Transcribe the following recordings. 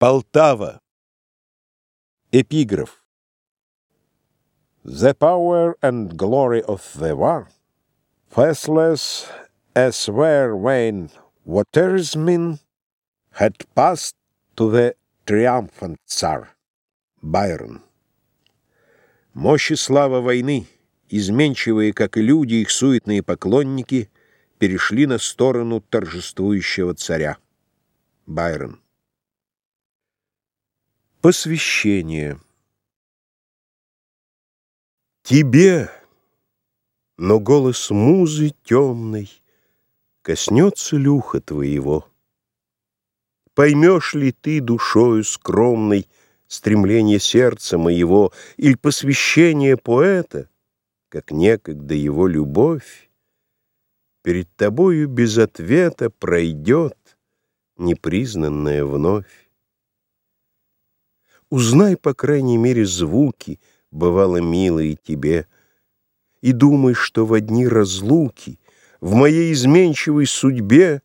Полтава. Эпиграф. The power and glory of the war, faithless as were when watersmen had passed to the triumphant Tsar. Байрон. Мощь и слава войны, изменчивые, как и люди, их суетные поклонники, перешли на сторону торжествующего царя. Байрон. Посвящение Тебе, но голос музы темной Коснется люха твоего. Поймешь ли ты душою скромной Стремление сердца моего Или посвящение поэта, Как некогда его любовь, Перед тобою без ответа Пройдет непризнанная вновь. Узнай, по крайней мере, звуки, бывало милые тебе, И думай, что в одни разлуки В моей изменчивой судьбе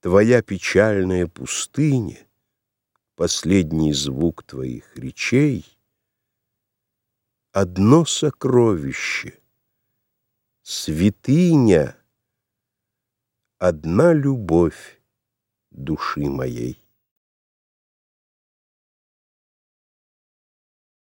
Твоя печальная пустыня, Последний звук твоих речей, Одно сокровище, святыня, Одна любовь души моей.